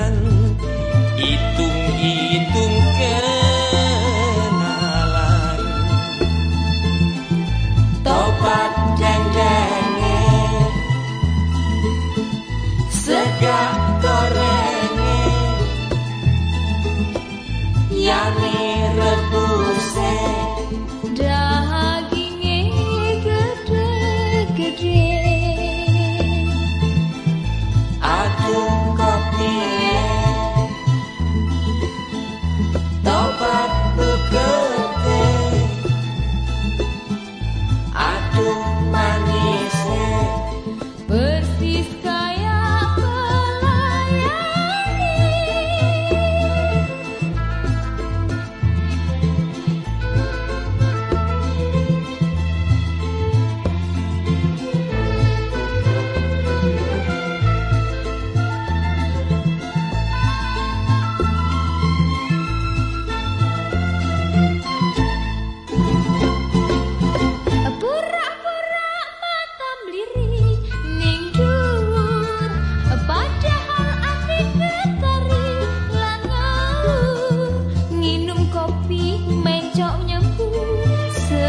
hitungan hitung hitung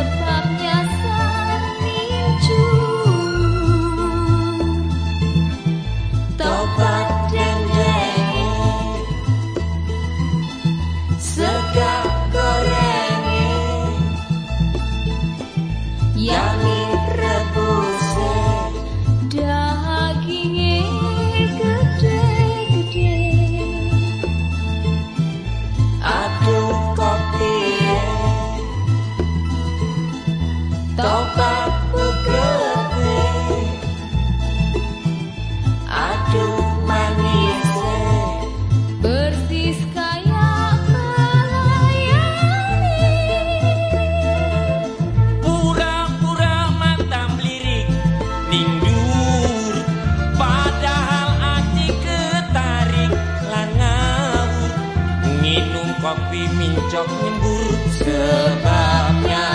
the pop kopi mincok nyembur sebabnya.